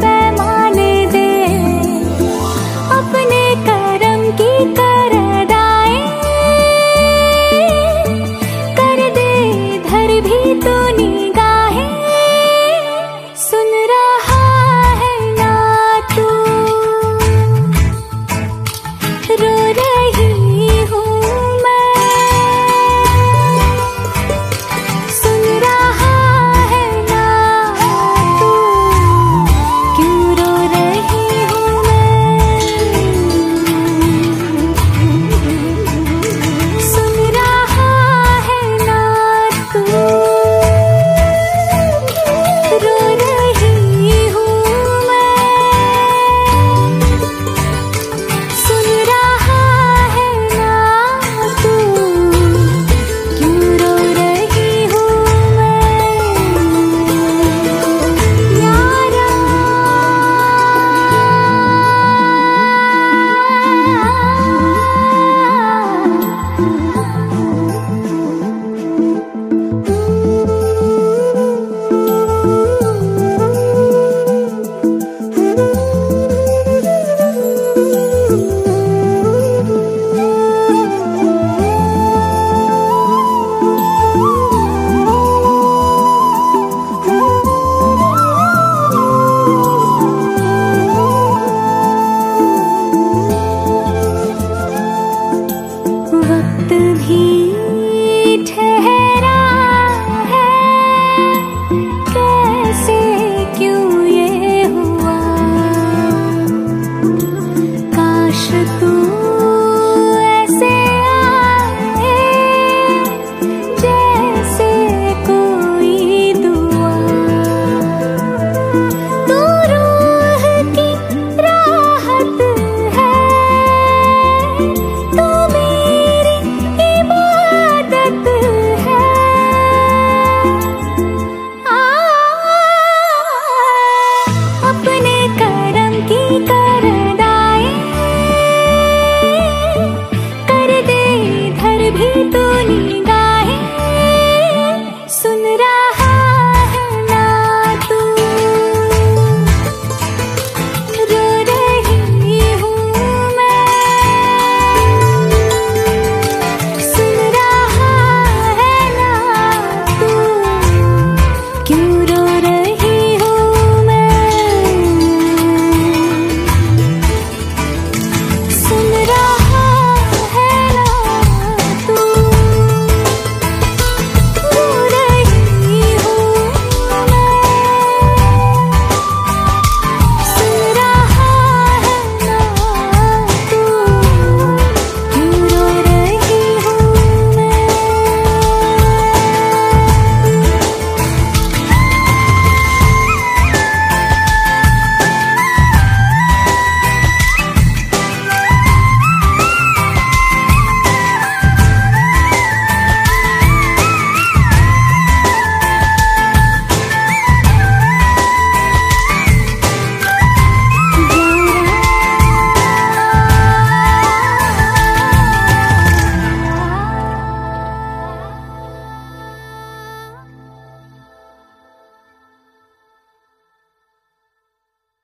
夢も是独。